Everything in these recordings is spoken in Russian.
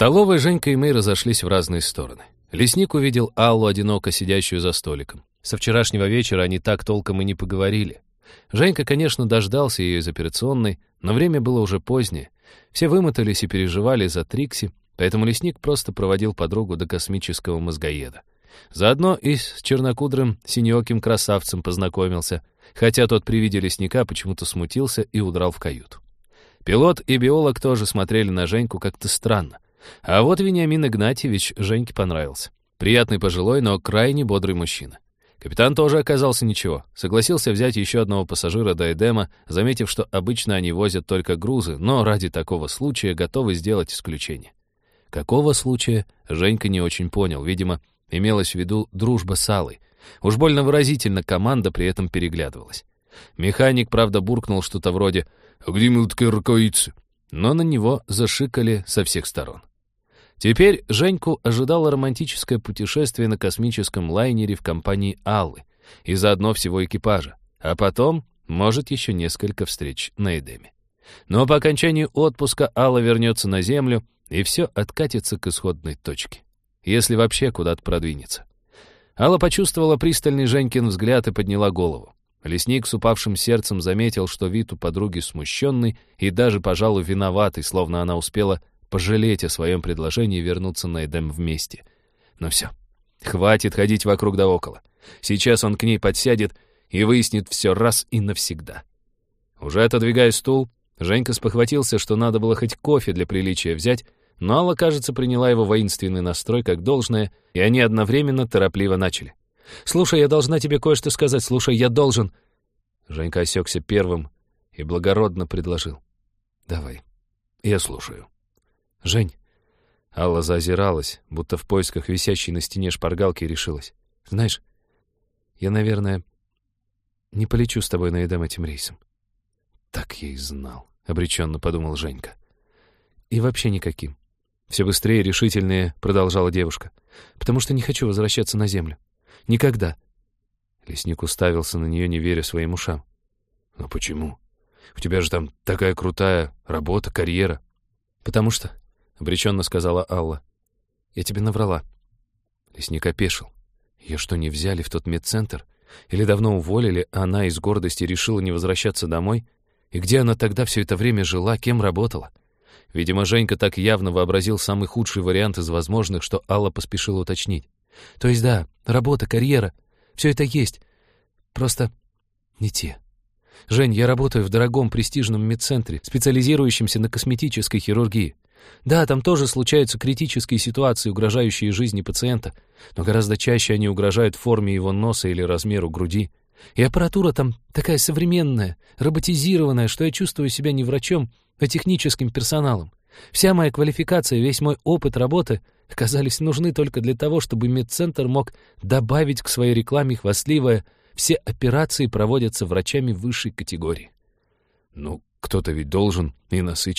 Столовой Женька и Мэй разошлись в разные стороны. Лесник увидел Аллу, одиноко сидящую за столиком. Со вчерашнего вечера они так толком и не поговорили. Женька, конечно, дождался ее из операционной, но время было уже позднее. Все вымотались и переживали за Трикси, поэтому лесник просто проводил подругу до космического мозгоеда. Заодно и с чернокудрым синеоким красавцем познакомился, хотя тот при виде лесника почему-то смутился и удрал в каюту. Пилот и биолог тоже смотрели на Женьку как-то странно. А вот Вениамин Игнатьевич Женьке понравился. Приятный пожилой, но крайне бодрый мужчина. Капитан тоже оказался ничего. Согласился взять еще одного пассажира до Эдема, заметив, что обычно они возят только грузы, но ради такого случая готовы сделать исключение. Какого случая, Женька не очень понял. Видимо, имелась в виду дружба с Аллой. Уж больно выразительно команда при этом переглядывалась. Механик, правда, буркнул что-то вроде «А где минутка рукавицы?» Но на него зашикали со всех сторон. Теперь Женьку ожидало романтическое путешествие на космическом лайнере в компании Аллы и заодно всего экипажа, а потом, может, еще несколько встреч на Эдеме. Но по окончании отпуска Алла вернется на Землю, и все откатится к исходной точке. Если вообще куда-то продвинется. Алла почувствовала пристальный Женькин взгляд и подняла голову. Лесник с упавшим сердцем заметил, что вид у подруги смущенный и даже, пожалуй, виноватый, словно она успела пожалеть о своем предложении вернуться на Эдем вместе. Но все, хватит ходить вокруг да около. Сейчас он к ней подсядет и выяснит все раз и навсегда. Уже отодвигая стул, Женька спохватился, что надо было хоть кофе для приличия взять, но Алла, кажется, приняла его воинственный настрой как должное, и они одновременно торопливо начали. «Слушай, я должна тебе кое-что сказать. Слушай, я должен...» Женька осекся первым и благородно предложил. «Давай, я слушаю». «Жень». Алла заозиралась, будто в поисках висящей на стене шпаргалки решилась. «Знаешь, я, наверное, не полечу с тобой на Эдем этим рейсом». «Так я и знал», — обреченно подумал Женька. «И вообще никаким». Все быстрее и решительнее продолжала девушка. «Потому что не хочу возвращаться на Землю. Никогда». Лесник уставился на нее, не веря своим ушам. «Но почему? У тебя же там такая крутая работа, карьера». «Потому что — обреченно сказала Алла. «Я тебе наврала». Лесник опешил. Ее что, не взяли в тот медцентр? Или давно уволили, а она из гордости решила не возвращаться домой? И где она тогда все это время жила, кем работала? Видимо, Женька так явно вообразил самый худший вариант из возможных, что Алла поспешила уточнить. То есть да, работа, карьера, все это есть. Просто не те. Жень, я работаю в дорогом престижном медцентре, специализирующемся на косметической хирургии. Да, там тоже случаются критические ситуации, угрожающие жизни пациента, но гораздо чаще они угрожают форме его носа или размеру груди. И аппаратура там такая современная, роботизированная, что я чувствую себя не врачом, а техническим персоналом. Вся моя квалификация, весь мой опыт работы оказались нужны только для того, чтобы медцентр мог добавить к своей рекламе хвастливое «все операции проводятся врачами высшей категории». Ну, кто-то ведь должен и носы.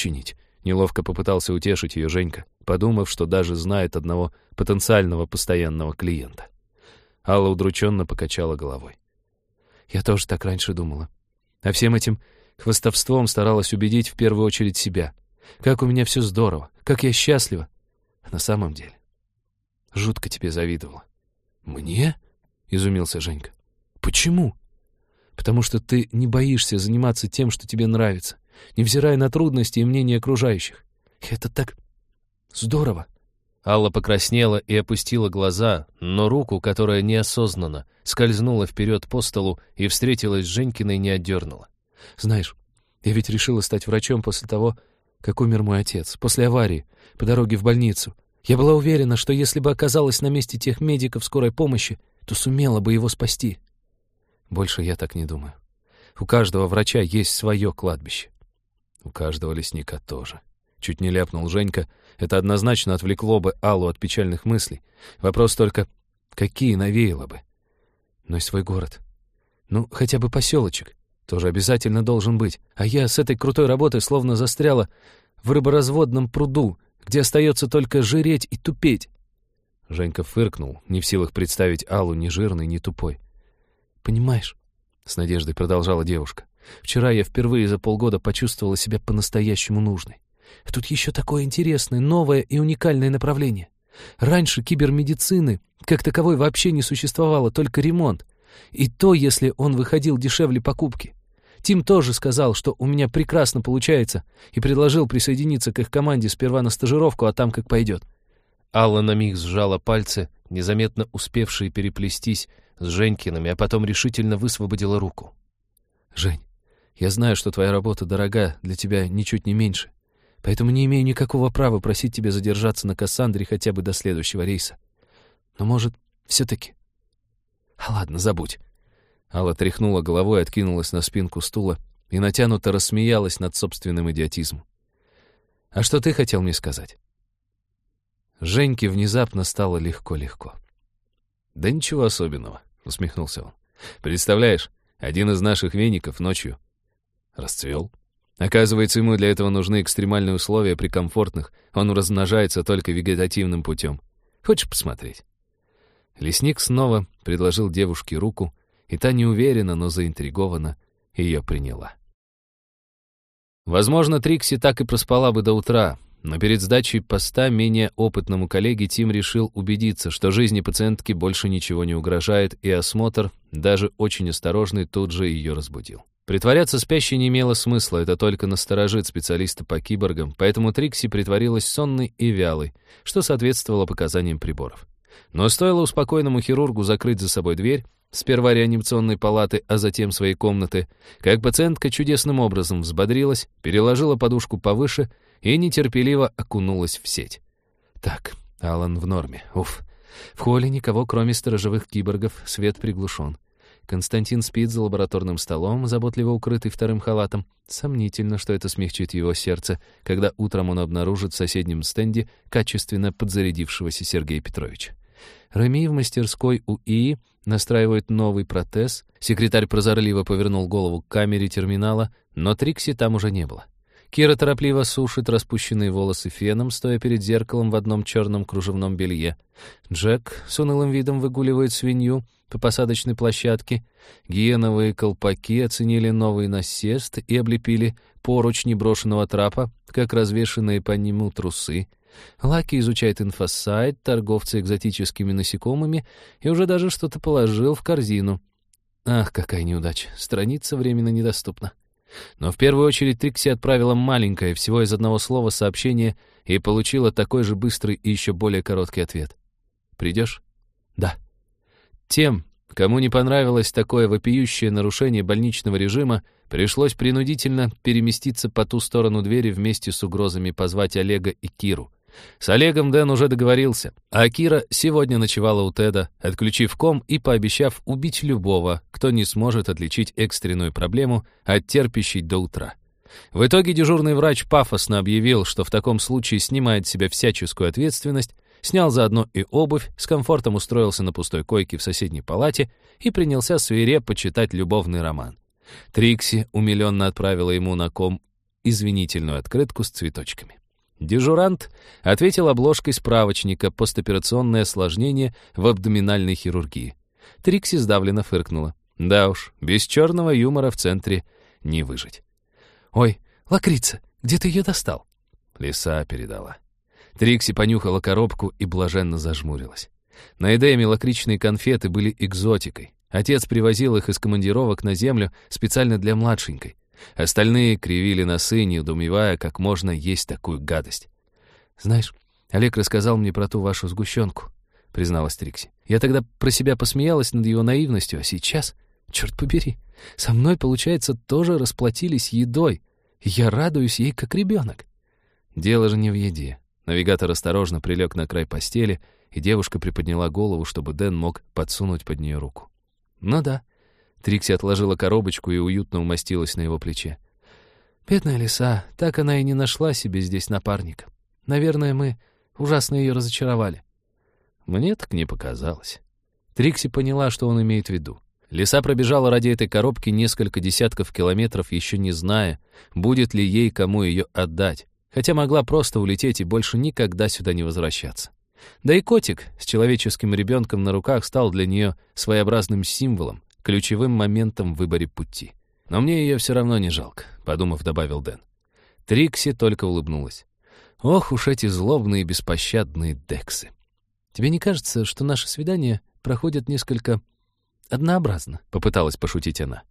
Неловко попытался утешить ее Женька, подумав, что даже знает одного потенциального постоянного клиента. Алла удрученно покачала головой. «Я тоже так раньше думала. А всем этим хвостовством старалась убедить в первую очередь себя. Как у меня все здорово, как я счастлива. На самом деле жутко тебе завидовала». «Мне?» — изумился Женька. «Почему?» «Потому что ты не боишься заниматься тем, что тебе нравится невзирая на трудности и мнения окружающих. Это так здорово. Алла покраснела и опустила глаза, но руку, которая неосознанно скользнула вперед по столу и встретилась с Женькиной, не отдернула. «Знаешь, я ведь решила стать врачом после того, как умер мой отец, после аварии, по дороге в больницу. Я была уверена, что если бы оказалась на месте тех медиков скорой помощи, то сумела бы его спасти. Больше я так не думаю. У каждого врача есть свое кладбище. У каждого лесника тоже. Чуть не ляпнул Женька. Это однозначно отвлекло бы Аллу от печальных мыслей. Вопрос только, какие навеяло бы? Но и свой город. Ну, хотя бы поселочек. Тоже обязательно должен быть. А я с этой крутой работой словно застряла в рыборазводном пруду, где остается только жиреть и тупеть. Женька фыркнул, не в силах представить Аллу ни жирной, ни тупой. «Понимаешь?» — с надеждой продолжала девушка. Вчера я впервые за полгода почувствовала себя по-настоящему нужной. Тут еще такое интересное, новое и уникальное направление. Раньше кибермедицины как таковой вообще не существовало, только ремонт. И то, если он выходил дешевле покупки. Тим тоже сказал, что у меня прекрасно получается, и предложил присоединиться к их команде сперва на стажировку, а там как пойдет. Алла на миг сжала пальцы, незаметно успевшие переплестись с Женькиными, а потом решительно высвободила руку. «Жень, я знаю, что твоя работа дорога для тебя ничуть не меньше, поэтому не имею никакого права просить тебя задержаться на Кассандре хотя бы до следующего рейса. Но, может, все-таки...» «А ладно, забудь». Алла тряхнула головой, откинулась на спинку стула и натянуто рассмеялась над собственным идиотизмом. «А что ты хотел мне сказать?» Женьке внезапно стало легко-легко. «Да ничего особенного», — усмехнулся он. «Представляешь, один из наших веников ночью расцвел. Оказывается, ему для этого нужны экстремальные условия при комфортных, он размножается только вегетативным путем. Хочешь посмотреть?» Лесник снова предложил девушке руку, и та неуверенно, но заинтригованно ее приняла. Возможно, Трикси так и проспала бы до утра, но перед сдачей поста менее опытному коллеге Тим решил убедиться, что жизни пациентки больше ничего не угрожает, и осмотр, даже очень осторожный, тут же ее разбудил. Притворяться спящей не имело смысла, это только насторожит специалиста по киборгам, поэтому Трикси притворилась сонной и вялой, что соответствовало показаниям приборов. Но стоило успокойному хирургу закрыть за собой дверь, сперва реанимационной палаты, а затем своей комнаты, как пациентка чудесным образом взбодрилась, переложила подушку повыше и нетерпеливо окунулась в сеть. Так, Алан в норме. Уф. В холле никого, кроме сторожевых киборгов, свет приглушен. Константин спит за лабораторным столом, заботливо укрытый вторым халатом. Сомнительно, что это смягчит его сердце, когда утром он обнаружит в соседнем стенде качественно подзарядившегося Сергея Петровича. Рами в мастерской у ИИ настраивает новый протез. Секретарь прозорливо повернул голову к камере терминала, но Трикси там уже не было. Кира торопливо сушит распущенные волосы феном, стоя перед зеркалом в одном черном кружевном белье. Джек с унылым видом выгуливает свинью по посадочной площадке. Гиеновые колпаки оценили новый насест и облепили поручни брошенного трапа, как развешенные по нему трусы. Лаки изучает инфосайт, торговцы экзотическими насекомыми, и уже даже что-то положил в корзину. Ах, какая неудача, страница временно недоступна. Но в первую очередь Трикси отправила маленькое, всего из одного слова, сообщение и получила такой же быстрый и еще более короткий ответ. «Придешь?» «Да». Тем, кому не понравилось такое вопиющее нарушение больничного режима, пришлось принудительно переместиться по ту сторону двери вместе с угрозами позвать Олега и Киру. С Олегом Дэн уже договорился, а Кира сегодня ночевала у Теда, отключив ком и пообещав убить любого, кто не сможет отличить экстренную проблему от терпящей до утра. В итоге дежурный врач пафосно объявил, что в таком случае снимает с себя всяческую ответственность, снял заодно и обувь, с комфортом устроился на пустой койке в соседней палате и принялся свирепо читать любовный роман. Трикси умиленно отправила ему на ком извинительную открытку с цветочками. Дежурант ответил обложкой справочника «Постоперационное осложнение в абдоминальной хирургии». Трикси сдавленно фыркнула. Да уж, без черного юмора в центре не выжить. «Ой, лакрица, где ты ее достал?» Лиса передала. Трикси понюхала коробку и блаженно зажмурилась. На Эдеме лакричные конфеты были экзотикой. Отец привозил их из командировок на землю специально для младшенькой. Остальные кривили носы, недоумевая, как можно есть такую гадость. «Знаешь, Олег рассказал мне про ту вашу сгущенку», — призналась Трикси. «Я тогда про себя посмеялась над его наивностью, а сейчас, черт побери, со мной, получается, тоже расплатились едой. Я радуюсь ей, как ребенок». Дело же не в еде. Навигатор осторожно прилег на край постели, и девушка приподняла голову, чтобы Дэн мог подсунуть под нее руку. «Ну да, Трикси отложила коробочку и уютно умостилась на его плече. «Бедная лиса, так она и не нашла себе здесь напарника. Наверное, мы ужасно ее разочаровали». Мне так не показалось. Трикси поняла, что он имеет в виду. Лиса пробежала ради этой коробки несколько десятков километров, еще не зная, будет ли ей кому ее отдать, хотя могла просто улететь и больше никогда сюда не возвращаться. Да и котик с человеческим ребенком на руках стал для нее своеобразным символом, ключевым моментом в выборе пути. «Но мне ее все равно не жалко», — подумав, добавил Дэн. Трикси только улыбнулась. Ох уж эти злобные беспощадные дексы. «Тебе не кажется, что наши свидания проходят несколько однообразно?» — попыталась пошутить она.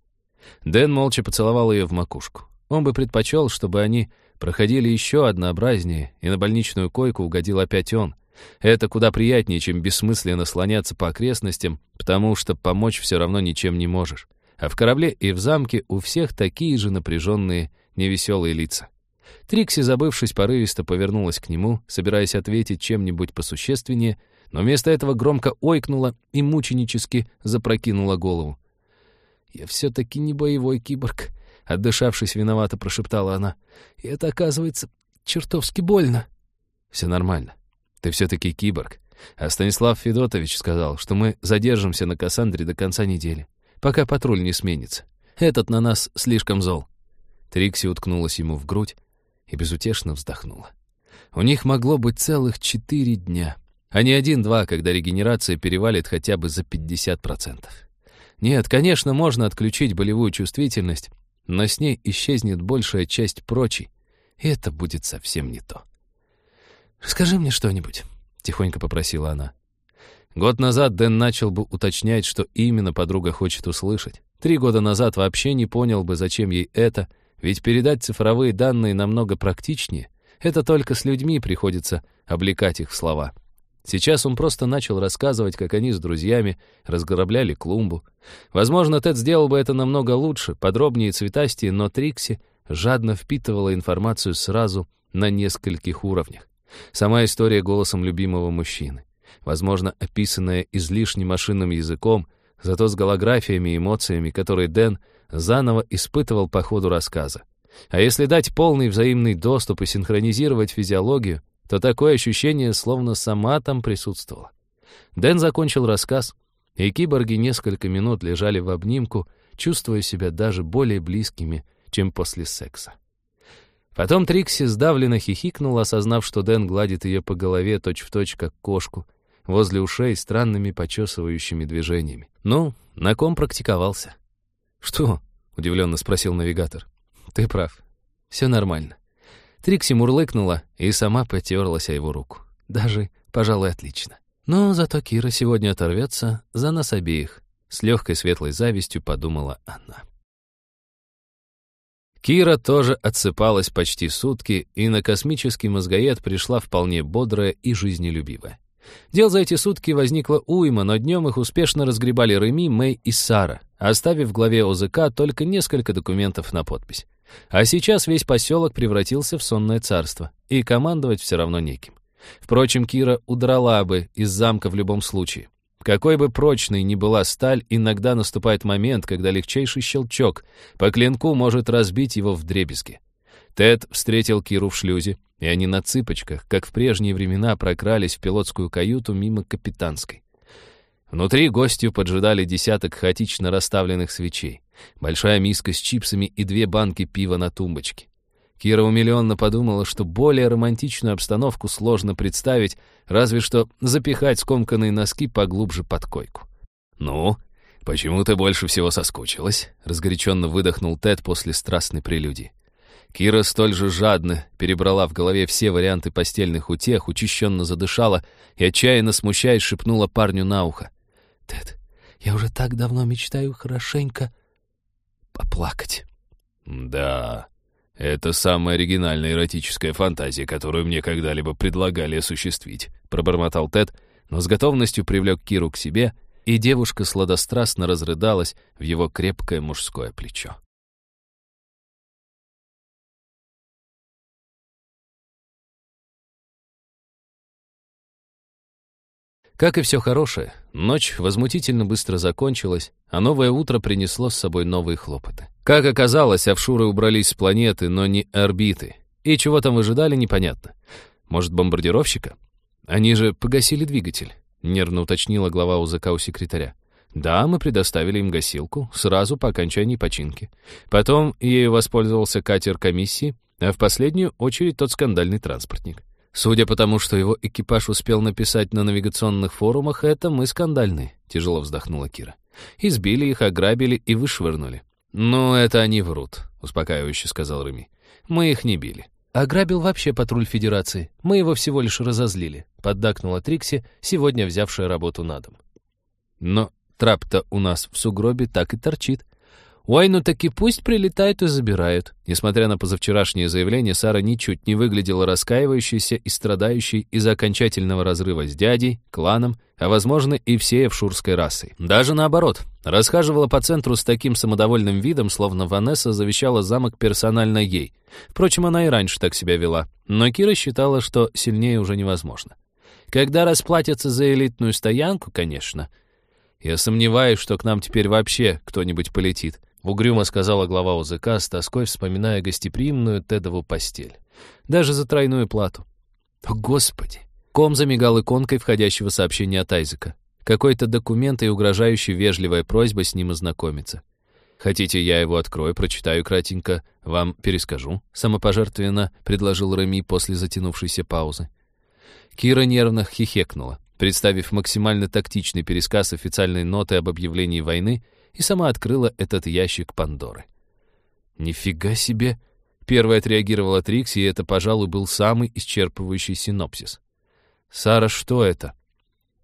Дэн молча поцеловал ее в макушку. Он бы предпочел, чтобы они проходили еще однообразнее, и на больничную койку угодил опять он. Это куда приятнее, чем бессмысленно слоняться по окрестностям, потому что помочь все равно ничем не можешь. А в корабле и в замке у всех такие же напряженные, невеселые лица. Трикси, забывшись, порывисто повернулась к нему, собираясь ответить чем-нибудь посущественнее, но вместо этого громко ойкнула и мученически запрокинула голову. «Я все-таки не боевой киборг», — отдышавшись, виновато прошептала она. «И это, оказывается, чертовски больно». «Все нормально. Ты все-таки киборг. А Станислав Федотович сказал, что мы задержимся на Кассандре до конца недели, пока патруль не сменится. Этот на нас слишком зол». Трикси уткнулась ему в грудь и безутешно вздохнула. У них могло быть целых четыре дня, а не один-два, когда регенерация перевалит хотя бы за 50%. Нет, конечно, можно отключить болевую чувствительность, но с ней исчезнет большая часть прочей, и это будет совсем не то. «Расскажи мне что-нибудь», — тихонько попросила она. Год назад Дэн начал бы уточнять, что именно подруга хочет услышать. Три года назад вообще не понял бы, зачем ей это, ведь передать цифровые данные намного практичнее. Это только с людьми приходится облекать их в слова. Сейчас он просто начал рассказывать, как они с друзьями разграбляли клумбу. Возможно, Тед сделал бы это намного лучше, подробнее и цветастее, но Трикси жадно впитывала информацию сразу на нескольких уровнях. Сама история голосом любимого мужчины. Возможно, описанная излишне машинным языком, зато с голографиями и эмоциями, которые Дэн заново испытывал по ходу рассказа. А если дать полный взаимный доступ и синхронизировать физиологию, то такое ощущение, словно сама там присутствовала. Дэн закончил рассказ, и киборги несколько минут лежали в обнимку, чувствуя себя даже более близкими, чем после секса. Потом Трикси сдавленно хихикнула, осознав, что Дэн гладит ее по голове точь-в-точь, точь, как кошку, возле ушей странными почесывающими движениями. Ну, на ком практиковался? «Что?» — удивленно спросил навигатор. «Ты прав. Все нормально». Трикси мурлыкнула и сама потерлась о его руку. Даже, пожалуй, отлично. Но зато Кира сегодня оторвется за нас обеих. С легкой светлой завистью подумала она. Кира тоже отсыпалась почти сутки, и на космический мозгоед пришла вполне бодрая и жизнелюбивая. Дел за эти сутки возникло уйма, но днем их успешно разгребали Реми, Мэй и Сара, оставив в главе ОЗК только несколько документов на подпись. А сейчас весь поселок превратился в сонное царство, и командовать все равно неким. Впрочем, Кира удрала бы из замка в любом случае. Какой бы прочной ни была сталь, иногда наступает момент, когда легчайший щелчок по клинку может разбить его в дребезги. Тед встретил Киру в шлюзе, и они на цыпочках, как в прежние времена, прокрались в пилотскую каюту мимо капитанской. Внутри гостью поджидали десяток хаотично расставленных свечей, большая миска с чипсами и две банки пива на тумбочке. Кира умиленно подумала, что более романтичную обстановку сложно представить, разве что запихать скомканные носки поглубже под койку. «Ну, почему ты больше всего соскучилась?» — разгоряченно выдохнул Тед после страстной прелюдии. Кира столь же жадно перебрала в голове все варианты постельных утех, учащенно задышала и, отчаянно смущаясь, шепнула парню на ухо. «Тед, я уже так давно мечтаю хорошенько поплакать». «Да», «Это самая оригинальная эротическая фантазия, которую мне когда-либо предлагали осуществить», — пробормотал Тед, но с готовностью привлек Киру к себе, и девушка сладострастно разрыдалась в его крепкое мужское плечо. Как и все хорошее, ночь возмутительно быстро закончилась, а новое утро принесло с собой новые хлопоты. Как оказалось, офшуры убрались с планеты, но не орбиты. И чего там выжидали, непонятно. Может, бомбардировщика? Они же погасили двигатель, нервно уточнила глава УЗК у секретаря. Да, мы предоставили им гасилку сразу по окончании починки. Потом ею воспользовался катер комиссии, а в последнюю очередь тот скандальный транспортник. Судя по тому, что его экипаж успел написать на навигационных форумах, это мы скандальные, тяжело вздохнула Кира. Избили их, ограбили и вышвырнули. «Ну, это они врут», — успокаивающе сказал Реми. Мы их не били. Ограбил вообще патруль Федерации. Мы его всего лишь разозлили», — поддакнула Трикси, сегодня взявшая работу на дом. Но трап-то у нас в сугробе так и торчит. «Ой, ну так и пусть прилетают и забирают». Несмотря на позавчерашнее заявление, Сара ничуть не выглядела раскаивающейся и страдающей из-за окончательного разрыва с дядей, кланом, а, возможно, и всей эвшурской расой. Даже наоборот, расхаживала по центру с таким самодовольным видом, словно Ванесса завещала замок персонально ей. Впрочем, она и раньше так себя вела, но Кира считала, что сильнее уже невозможно. Когда расплатятся за элитную стоянку, конечно. Я сомневаюсь, что к нам теперь вообще кто-нибудь полетит. Угрюмо сказала глава УЗК с тоской, вспоминая гостеприимную Тедову постель. Даже за тройную плату. О, Господи! Ком замигал иконкой входящего сообщения от Айзека. Какой-то документ и угрожающая вежливая просьба с ним ознакомиться. «Хотите, я его открою, прочитаю кратенько, вам перескажу?» Самопожертвенно предложил Реми после затянувшейся паузы. Кира нервно хихекнула, представив максимально тактичный пересказ официальной ноты об объявлении войны и сама открыла этот ящик Пандоры. «Нифига себе!» Первой отреагировала Трикси, и это, пожалуй, был самый исчерпывающий синопсис. «Сара, что это?»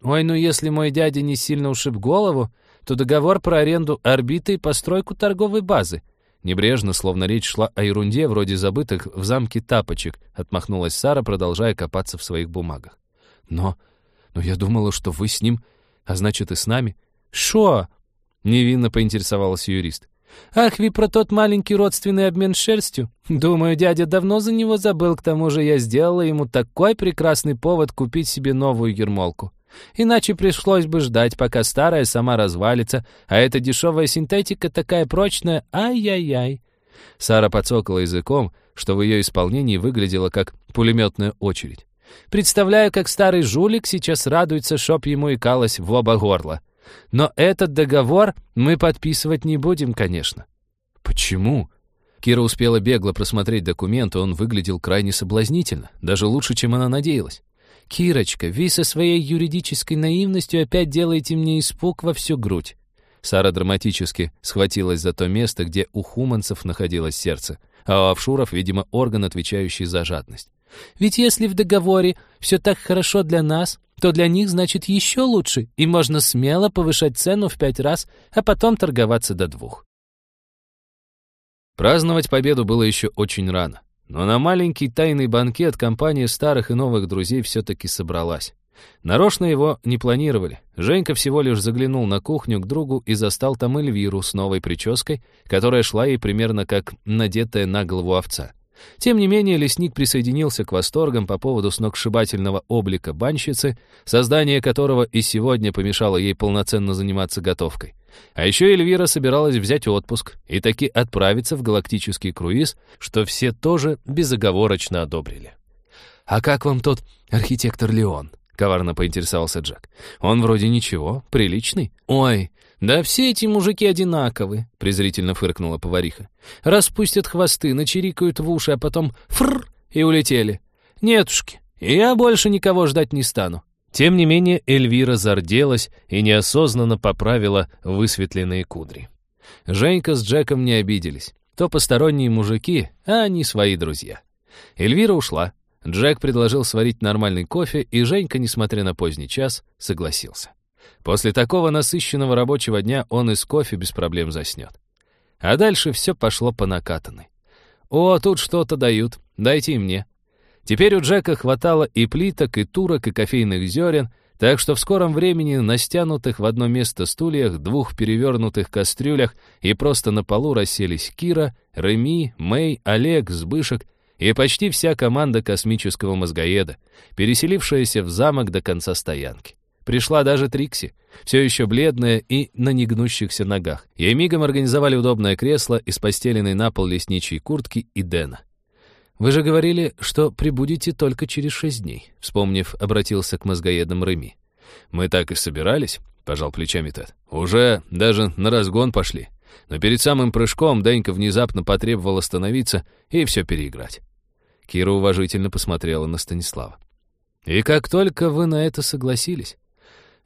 «Ой, ну если мой дядя не сильно ушиб голову, то договор про аренду орбиты и постройку торговой базы». Небрежно, словно речь шла о ерунде, вроде забытых в замке тапочек, отмахнулась Сара, продолжая копаться в своих бумагах. «Но... но я думала, что вы с ним, а значит и с нами». «Шо?» Невинно поинтересовался юрист. «Ах, вы про тот маленький родственный обмен шерстью? Думаю, дядя давно за него забыл, к тому же я сделала ему такой прекрасный повод купить себе новую ермолку. Иначе пришлось бы ждать, пока старая сама развалится, а эта дешевая синтетика такая прочная, ай-яй-яй». Сара подсокала языком, что в ее исполнении выглядело как пулеметная очередь. «Представляю, как старый жулик сейчас радуется, чтоб ему икалось в оба горла. Но этот договор мы подписывать не будем, конечно». «Почему?» Кира успела бегло просмотреть документ, и он выглядел крайне соблазнительно, даже лучше, чем она надеялась. «Кирочка, вы со своей юридической наивностью опять делаете мне испуг во всю грудь». Сара драматически схватилась за то место, где у хуманцев находилось сердце, а у офшуров, видимо, орган, отвечающий за жадность. Ведь если в договоре все так хорошо для нас, то для них значит еще лучше, и можно смело повышать цену в пять раз, а потом торговаться до двух. Праздновать победу было еще очень рано. Но на маленький тайный банкет компания старых и новых друзей все-таки собралась. Нарочно его не планировали. Женька всего лишь заглянул на кухню к другу и застал там Эльвиру с новой прической, которая шла ей примерно как надетая на голову овца. Тем не менее, лесник присоединился к восторгам по поводу сногсшибательного облика банщицы, создание которого и сегодня помешало ей полноценно заниматься готовкой. А еще Эльвира собиралась взять отпуск и таки отправиться в галактический круиз, что все тоже безоговорочно одобрили. «А как вам тот архитектор Леон?» — коварно поинтересовался Джек. «Он вроде ничего, приличный». «Ой, «Да все эти мужики одинаковы», — презрительно фыркнула повариха. «Распустят хвосты, начирикают в уши, а потом фрр и улетели. Нетушки, я больше никого ждать не стану». Тем не менее Эльвира зарделась и неосознанно поправила высветленные кудри. Женька с Джеком не обиделись. То посторонние мужики, а они свои друзья. Эльвира ушла. Джек предложил сварить нормальный кофе, и Женька, несмотря на поздний час, согласился. После такого насыщенного рабочего дня он из кофе без проблем заснет. А дальше все пошло по накатанной. «О, тут что-то дают, дайте и мне». Теперь у Джека хватало и плиток, и турок, и кофейных зерен, так что в скором времени на стянутых в одно место стульях, двух перевернутых кастрюлях и просто на полу расселись Кира, Реми, Мэй, Олег, Сбышек и почти вся команда космического мозгоеда, переселившаяся в замок до конца стоянки. Пришла даже Трикси, все еще бледная и на негнущихся ногах. Ей мигом организовали удобное кресло из постеленной на пол лесничьей куртки и Дэна. «Вы же говорили, что прибудете только через шесть дней», вспомнив, обратился к мозгоедам Реми. «Мы так и собирались», — пожал плечами Тед. «Уже даже на разгон пошли. Но перед самым прыжком Денька внезапно потребовал остановиться и все переиграть». Кира уважительно посмотрела на Станислава. «И как только вы на это согласились,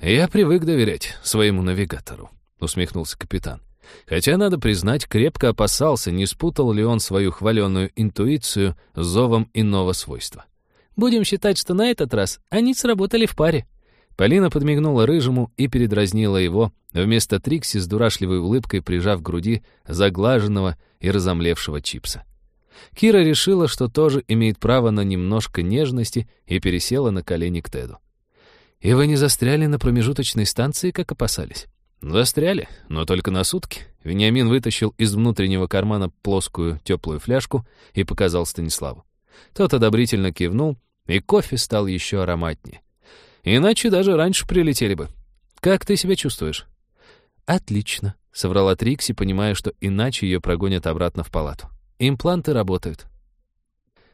«Я привык доверять своему навигатору», — усмехнулся капитан. Хотя, надо признать, крепко опасался, не спутал ли он свою хваленную интуицию с зовом иного свойства. «Будем считать, что на этот раз они сработали в паре». Полина подмигнула рыжему и передразнила его, вместо Трикси с дурашливой улыбкой прижав к груди заглаженного и разомлевшего чипса. Кира решила, что тоже имеет право на немножко нежности и пересела на колени к Теду. «И вы не застряли на промежуточной станции, как опасались?» «Застряли, но только на сутки». Вениамин вытащил из внутреннего кармана плоскую теплую фляжку и показал Станиславу. Тот одобрительно кивнул, и кофе стал еще ароматнее. Иначе даже раньше прилетели бы. Как ты себя чувствуешь? Отлично, соврала Трикси, понимая, что иначе ее прогонят обратно в палату. Импланты работают.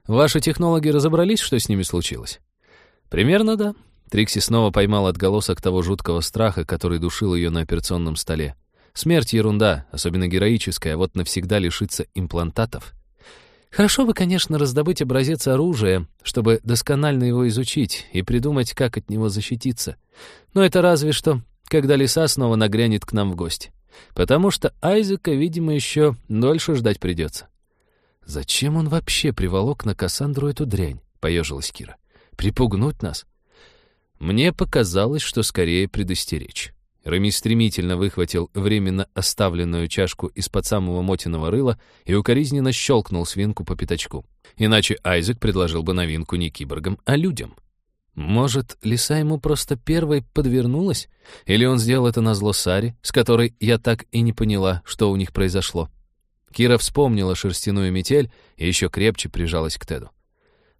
Ваши технологи разобрались, что с ними случилось? Примерно да. Трикси снова поймал отголосок того жуткого страха, который душил ее на операционном столе. Смерть — ерунда, особенно героическая, вот навсегда лишиться имплантатов. Хорошо бы, конечно, раздобыть образец оружия, чтобы досконально его изучить и придумать, как от него защититься. Но это разве что, когда лиса снова нагрянет к нам в гости. Потому что Айзека, видимо, еще дольше ждать придется. «Зачем он вообще приволок на Кассандру эту дрянь?» — поежилась Кира. «Припугнуть нас?» Мне показалось, что скорее предостеречь. Рами стремительно выхватил временно оставленную чашку из-под самого мотиного рыла и укоризненно щелкнул свинку по пятачку. Иначе Айзек предложил бы новинку не киборгам, а людям. Может, лиса ему просто первой подвернулась? Или он сделал это назло Саре, с которой я так и не поняла, что у них произошло? Кира вспомнила шерстяную метель и еще крепче прижалась к Теду.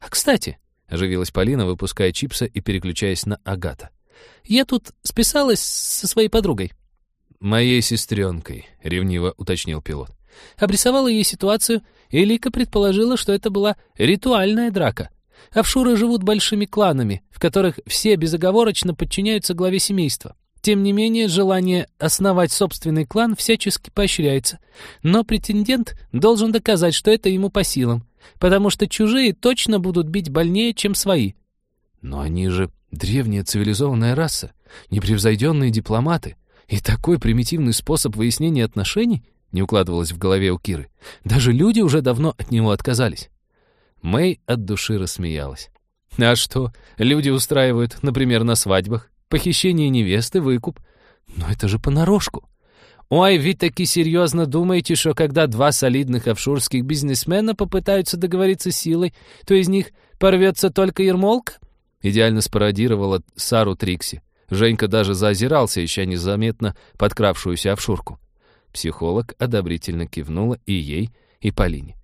«А кстати», — оживилась Полина, выпуская чипса и переключаясь на Агата. Я тут списалась со своей подругой». «Моей сестренкой», — ревниво уточнил пилот. Обрисовала ей ситуацию, и Лика предположила, что это была ритуальная драка. Офшуры живут большими кланами, в которых все безоговорочно подчиняются главе семейства. Тем не менее, желание основать собственный клан всячески поощряется. Но претендент должен доказать, что это ему по силам, потому что чужие точно будут бить больнее, чем свои. Но они же древняя цивилизованная раса, непревзойденные дипломаты. И такой примитивный способ выяснения отношений не укладывалось в голове у Киры. Даже люди уже давно от него отказались. Мэй от души рассмеялась. А что, люди устраивают, например, на свадьбах, похищение невесты, выкуп. Но это же понарошку. Ой, вы таки серьезно думаете, что когда два солидных офшорских бизнесмена попытаются договориться силой, то из них порвется только ермолка? Идеально спародировала Сару Трикси. Женька даже заозирался, еще незаметно подкравшуюся овшурку. Психолог одобрительно кивнула и ей, и Полине.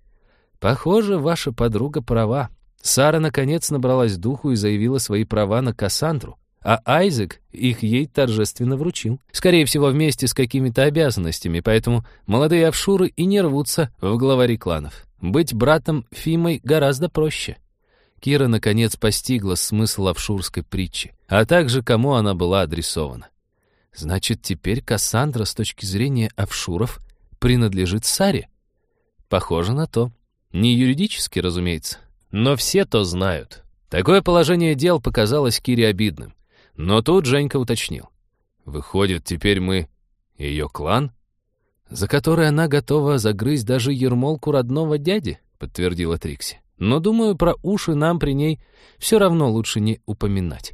«Похоже, ваша подруга права. Сара, наконец, набралась духу и заявила свои права на Кассандру, а Айзек их ей торжественно вручил. Скорее всего, вместе с какими-то обязанностями, поэтому молодые офшуры и не рвутся в главари кланов. Быть братом Фимой гораздо проще». Кира наконец постигла смысл офшурской притчи, а также кому она была адресована. Значит, теперь Кассандра с точки зрения офшуров принадлежит Саре? Похоже на то. Не юридически, разумеется, но все то знают. Такое положение дел показалось Кире обидным. Но тут Женька уточнил. Выходит, теперь мы ее клан? За который она готова загрызть даже ермолку родного дяди, подтвердила Трикси. Но, думаю, про уши нам при ней все равно лучше не упоминать.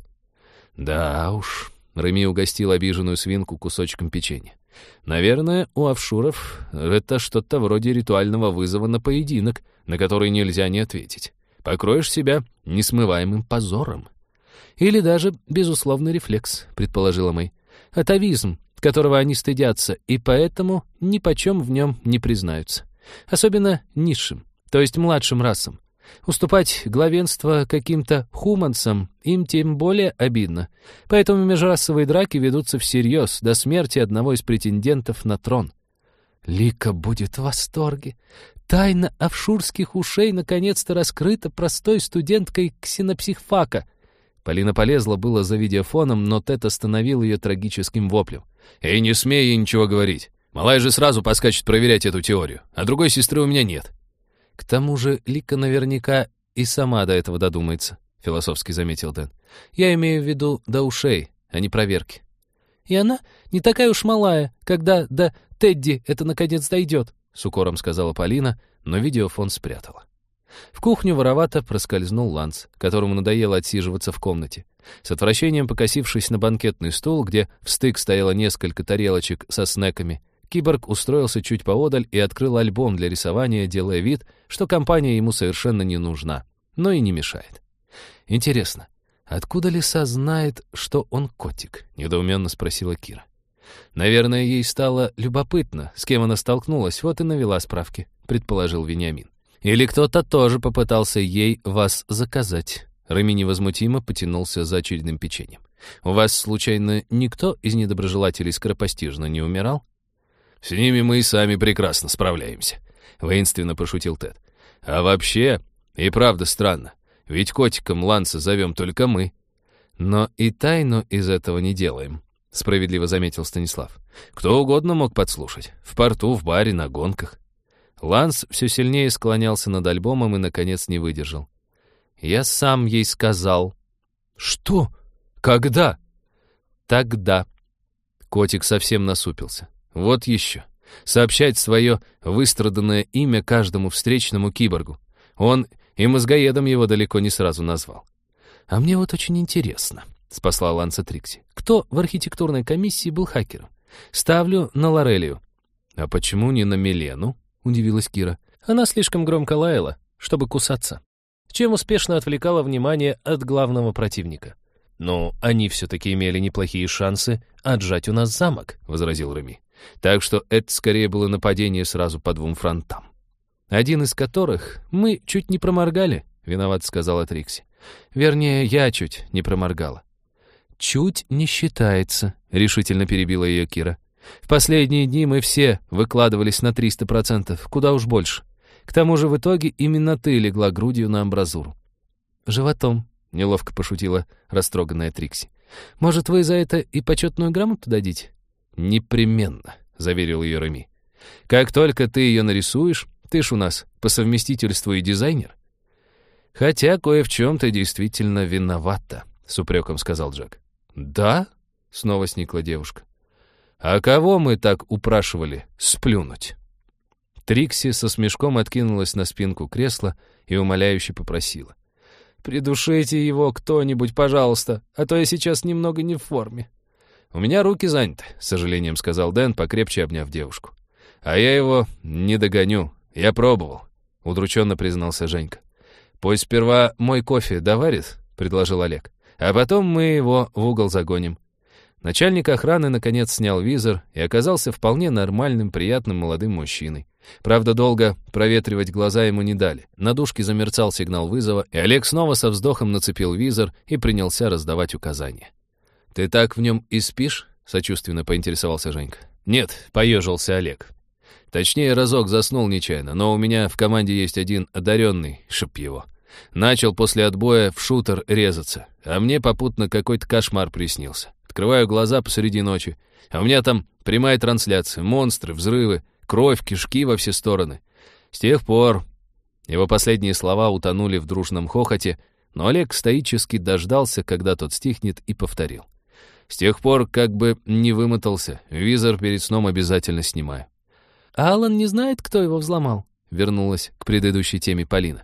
Да уж, Реми угостил обиженную свинку кусочком печенья. Наверное, у офшуров это что-то вроде ритуального вызова на поединок, на который нельзя не ответить. Покроешь себя несмываемым позором. Или даже безусловный рефлекс, предположила Мэй. Атовизм, которого они стыдятся, и поэтому ни почем в нем не признаются. Особенно низшим, то есть младшим расам. Уступать главенство каким-то хуманцам им тем более обидно. Поэтому межрасовые драки ведутся всерьез до смерти одного из претендентов на трон. Лика будет в восторге. Тайна офшурских ушей наконец-то раскрыта простой студенткой ксенопсихфака. Полина полезла было за видеофоном, но Тед остановил ее трагическим воплем. «Эй, не смей ей ничего говорить. Малая же сразу поскачет проверять эту теорию, а другой сестры у меня нет». «К тому же Лика наверняка и сама до этого додумается», — философски заметил Дэн. «Я имею в виду до ушей, а не проверки». И она не такая уж малая, когда до Тедди это наконец дойдет», — с укором сказала Полина, но видеофон спрятала. В кухню воровато проскользнул Ланс, которому надоело отсиживаться в комнате. С отвращением покосившись на банкетный стол, где в стык стояло несколько тарелочек со снеками, киборг устроился чуть поодаль и открыл альбом для рисования, делая вид, что компания ему совершенно не нужна, но и не мешает. Интересно, откуда лиса знает, что он котик? Недоуменно спросила Кира. Наверное, ей стало любопытно, с кем она столкнулась, вот и навела справки, предположил Вениамин. Или кто-то тоже попытался ей вас заказать. Рами невозмутимо потянулся за очередным печеньем. «У вас, случайно, никто из недоброжелателей скоропостижно не умирал?» «С ними мы и сами прекрасно справляемся», — воинственно пошутил Тед. «А вообще, и правда странно, ведь котиком Ланса зовем только мы». «Но и тайну из этого не делаем», — справедливо заметил Станислав. «Кто угодно мог подслушать. В порту, в баре, на гонках». Ланс все сильнее склонялся над альбомом и, наконец, не выдержал. «Я сам ей сказал». «Что? Когда?» «Тогда». Котик совсем насупился. «Вот еще. Сообщать свое выстраданное имя каждому встречному киборгу. Он и мозгоедом его далеко не сразу назвал. «А мне вот очень интересно», — спасла Ланса Трикси. «Кто в архитектурной комиссии был хакером? Ставлю на Лорелию». «А почему не на Милену?» — удивилась Кира. «Она слишком громко лаяла, чтобы кусаться, чем успешно отвлекала внимание от главного противника». «Но они все-таки имели неплохие шансы отжать у нас замок», — возразил Реми. «Так что это скорее было нападение сразу по двум фронтам». «Один из которых мы чуть не проморгали», — виноват сказала Трикси. «Вернее, я чуть не проморгала». «Чуть не считается», — решительно перебила ее Кира. В последние дни мы все выкладывались на 300%, куда уж больше. К тому же в итоге именно ты легла грудью на амбразуру. «Животом», — неловко пошутила растроганная Трикси. «Может, вы за это и почетную грамоту дадите?» «Непременно», — заверил ее Реми. «Как только ты ее нарисуешь, ты ж у нас по совместительству и дизайнер». «Хотя кое в чем ты действительно виновата», — с упреком сказал Джек. «Да?» — снова сникла девушка. «А кого мы так упрашивали сплюнуть?» Трикси со смешком откинулась на спинку кресла и умоляюще попросила. «Придушите его кто-нибудь, пожалуйста, а то я сейчас немного не в форме». «У меня руки заняты», — с сожалением сказал Дэн, покрепче обняв девушку. «А я его не догоню. Я пробовал», — удрученно признался Женька. «Пусть сперва мой кофе доварит», — предложил Олег. «А потом мы его в угол загоним. Начальник охраны наконец снял визор и оказался вполне нормальным, приятным молодым мужчиной. Правда, долго проветривать глаза ему не дали. На дужке замерцал сигнал вызова, и Олег снова со вздохом нацепил визор и принялся раздавать указания. «Ты так в нем и спишь?» — сочувственно поинтересовался Женька. «Нет», — поежился Олег. Точнее, разок заснул нечаянно, но у меня в команде есть один одаренный, шип его. Начал после отбоя в шутер резаться, а мне попутно какой-то кошмар приснился. Открываю глаза посреди ночи, а у меня там прямая трансляция, монстры, взрывы, кровь, кишки во все стороны. С тех пор... Его последние слова утонули в дружном хохоте, но Олег стоически дождался, когда тот стихнет, и повторил. С тех пор как бы не вымотался, визор перед сном обязательно снимаю. «Алан не знает, кто его взломал?» — вернулась к предыдущей теме Полина.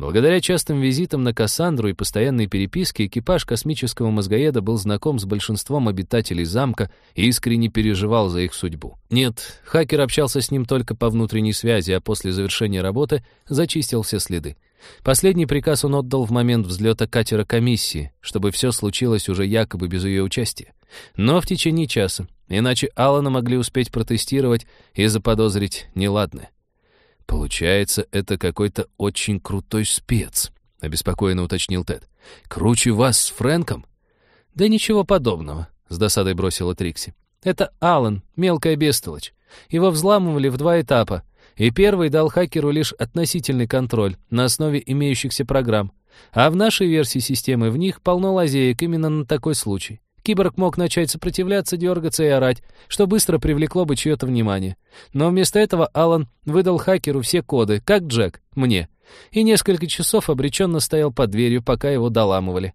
Благодаря частым визитам на Кассандру и постоянной переписке экипаж космического мозгоеда был знаком с большинством обитателей замка и искренне переживал за их судьбу. Нет, хакер общался с ним только по внутренней связи, а после завершения работы зачистил все следы. Последний приказ он отдал в момент взлета катера комиссии, чтобы все случилось уже якобы без ее участия. Но в течение часа, иначе Алана могли успеть протестировать и заподозрить неладное. «Получается, это какой-то очень крутой спец», — обеспокоенно уточнил Тед. «Круче вас с Фрэнком?» «Да ничего подобного», — с досадой бросила Трикси. «Это Алан, мелкая бестолочь. Его взламывали в два этапа, и первый дал хакеру лишь относительный контроль на основе имеющихся программ. А в нашей версии системы в них полно лазеек именно на такой случай. Киборг мог начать сопротивляться, дергаться и орать, что быстро привлекло бы чье-то внимание. Но вместо этого Алан выдал хакеру все коды, как Джек, мне. И несколько часов обреченно стоял под дверью, пока его доламывали.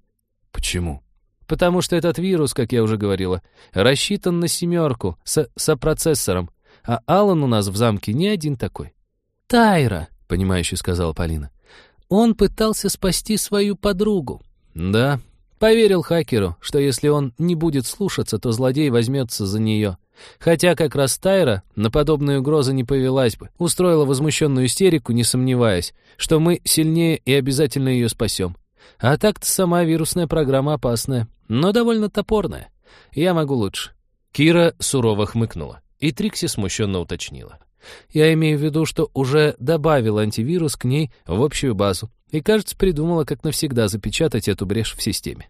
«Почему?» Потому что этот вирус, как я уже говорила, рассчитан на семерку с сопроцессором, а Алан у нас в замке не один такой. «Тайра», — понимающе сказала Полина. «Он пытался спасти свою подругу». «Да, поверил хакеру, что если он не будет слушаться, то злодей возьмется за нее. Хотя как раз Тайра на подобные угрозы не повелась бы, устроила возмущенную истерику, не сомневаясь, что мы сильнее и обязательно ее спасем. А так-то сама вирусная программа опасная, но довольно топорная. Я могу лучше». Кира сурово хмыкнула, и Трикси смущенно уточнила. Я имею в виду, что уже добавил антивирус к ней в общую базу и, кажется, придумала, как навсегда запечатать эту брешь в системе.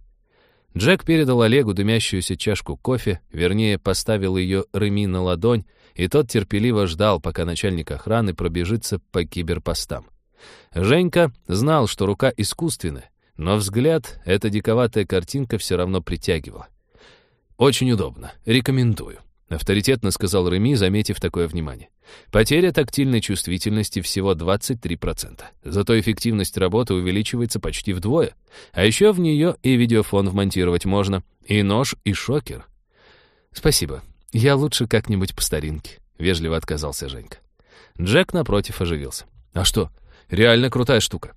Джек передал Олегу дымящуюся чашку кофе, вернее, поставил ее Реми на ладонь, и тот терпеливо ждал, пока начальник охраны пробежится по киберпостам. Женька знал, что рука искусственная, но взгляд эта диковатая картинка все равно притягивала. «Очень удобно. Рекомендую», — авторитетно сказал Реми, заметив такое внимание. «Потеря тактильной чувствительности всего 23%. Зато эффективность работы увеличивается почти вдвое. А еще в нее и видеофон вмонтировать можно, и нож, и шокер». «Спасибо. Я лучше как-нибудь по старинке», — вежливо отказался Женька. Джек, напротив, оживился. «А что? Реально крутая штука.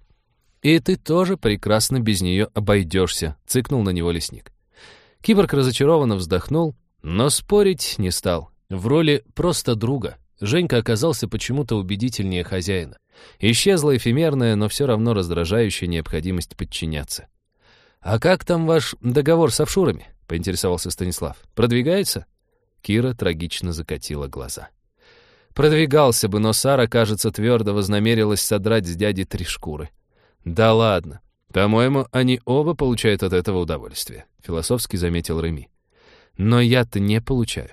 «И ты тоже прекрасно без нее обойдешься», — цыкнул на него лесник. Киборг разочарованно вздохнул, но спорить не стал. В роли просто друга Женька оказался почему-то убедительнее хозяина. Исчезла эфемерная, но все равно раздражающая необходимость подчиняться. «А как там ваш договор с офшурами?» — поинтересовался Станислав. «Продвигается?» Кира трагично закатила глаза. Продвигался бы, но Сара, кажется, твердо вознамерилась содрать с дяди три шкуры. «Да ладно. По-моему, они оба получают от этого удовольствие», — философски заметил Реми. «Но я-то не получаю».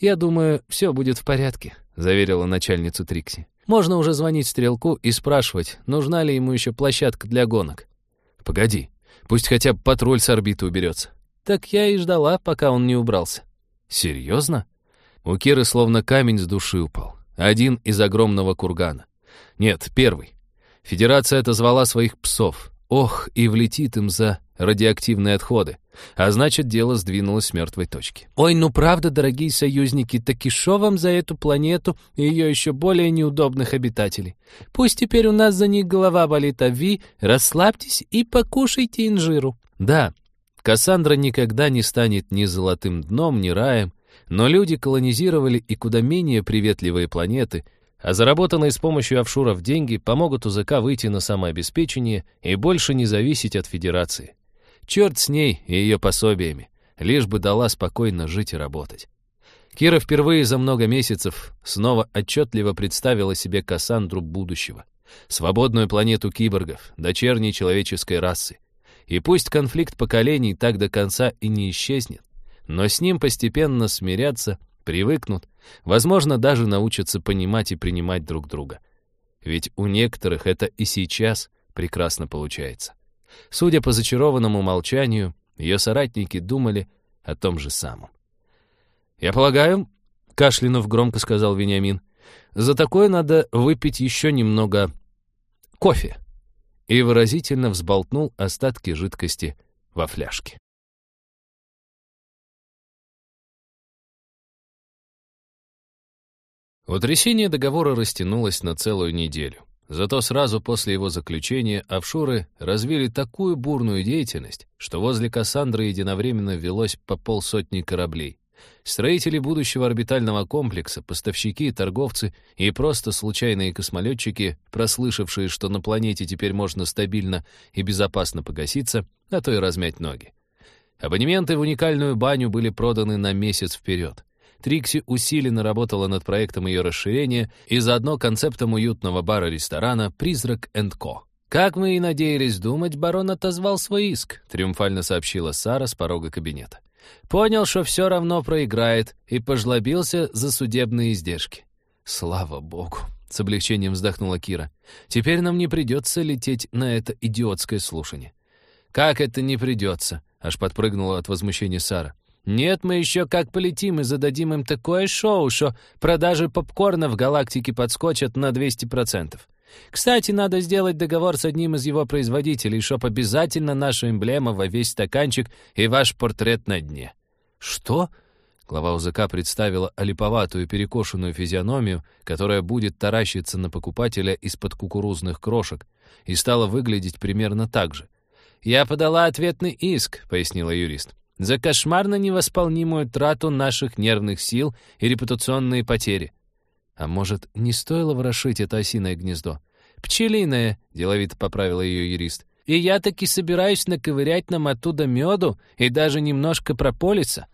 «Я думаю, все будет в порядке», — заверила начальницу Трикси. «Можно уже звонить Стрелку и спрашивать, нужна ли ему еще площадка для гонок». «Погоди, пусть хотя бы патруль с орбиты уберется». «Так я и ждала, пока он не убрался». «Серьезно?» У Киры словно камень с души упал. Один из огромного кургана. Нет, первый. Федерация отозвала своих псов. Ох, и влетит им за радиоактивные отходы. А значит, дело сдвинулось с мертвой точки. Ой, ну правда, дорогие союзники, таки шо вам за эту планету и ее еще более неудобных обитателей? Пусть теперь у нас за них голова болит, а вы расслабьтесь и покушайте инжиру. Да, Кассандра никогда не станет ни золотым дном, ни раем, но люди колонизировали и куда менее приветливые планеты, а заработанные с помощью офшуров деньги помогут УЗК выйти на самообеспечение и больше не зависеть от Федерации. Черт с ней и ее пособиями, лишь бы дала спокойно жить и работать. Кира впервые за много месяцев снова отчетливо представила себе Кассандру будущего. Свободную планету киборгов, дочерней человеческой расы. И пусть конфликт поколений так до конца и не исчезнет, но с ним постепенно смиряться привыкнут, возможно, даже научатся понимать и принимать друг друга. Ведь у некоторых это и сейчас прекрасно получается. Судя по зачарованному молчанию, ее соратники думали о том же самом. «Я полагаю», — кашлянув громко сказал Вениамин, «за такое надо выпить еще немного кофе» и выразительно взболтнул остатки жидкости во фляжке. Утрясение договора растянулось на целую неделю. Зато сразу после его заключения офшоры развили такую бурную деятельность, что возле Кассандры единовременно велось по полсотни кораблей. Строители будущего орбитального комплекса, поставщики, торговцы и просто случайные космолетчики, прослышавшие, что на планете теперь можно стабильно и безопасно погаситься, а то и размять ноги. Абонементы в уникальную баню были проданы на месяц вперед. Трикси усиленно работала над проектом ее расширения и заодно концептом уютного бара-ресторана «Призрак энд Ко». «Как мы и надеялись думать, барон отозвал свой иск», — триумфально сообщила Сара с порога кабинета. «Понял, что все равно проиграет, и пожлобился за судебные издержки». «Слава богу», — с облегчением вздохнула Кира. «Теперь нам не придется лететь на это идиотское слушание». «Как это не придется?» — аж подпрыгнула от возмущения Сара. Нет, мы еще как полетим и зададим им такое шоу, что продажи попкорна в галактике подскочат на 200%. Кстати, надо сделать договор с одним из его производителей, чтоб обязательно наша эмблема во весь стаканчик и ваш портрет на дне». «Что?» Глава УЗК представила олиповатую перекошенную физиономию, которая будет таращиться на покупателя из-под кукурузных крошек, и стала выглядеть примерно так же. «Я подала ответный иск», — пояснила юрист, «за кошмарно невосполнимую трату наших нервных сил и репутационные потери». А может, не стоило ворошить это осиное гнездо? «Пчелиное», — деловито поправила ее юрист. «И я таки собираюсь наковырять нам оттуда меду и даже немножко прополиса».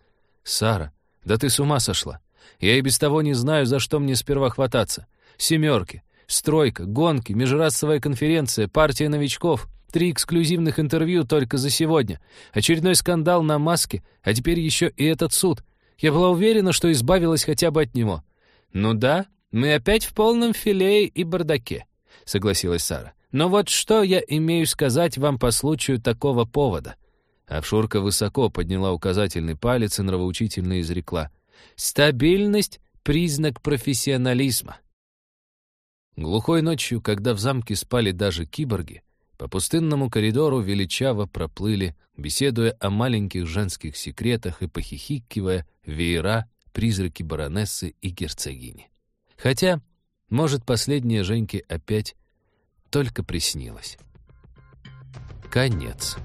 «Сара, да ты с ума сошла. Я и без того не знаю, за что мне сперва хвататься. Семерки, стройка, гонки, межрасовая конференция, партия новичков, три эксклюзивных интервью только за сегодня, очередной скандал на маске, а теперь еще и этот суд. Я была уверена, что избавилась хотя бы от него». «Ну да, мы опять в полном филее и бардаке», — согласилась Сара. «Но вот что я имею сказать вам по случаю такого повода?» Авшурка высоко подняла указательный палец и нравоучительно изрекла. «Стабильность — признак профессионализма». Глухой ночью, когда в замке спали даже киборги, по пустынному коридору величаво проплыли, беседуя о маленьких женских секретах и похихикивая, веера, призраки баронессы и герцогини. Хотя, может, последняя Женьке опять только приснилось. Конец.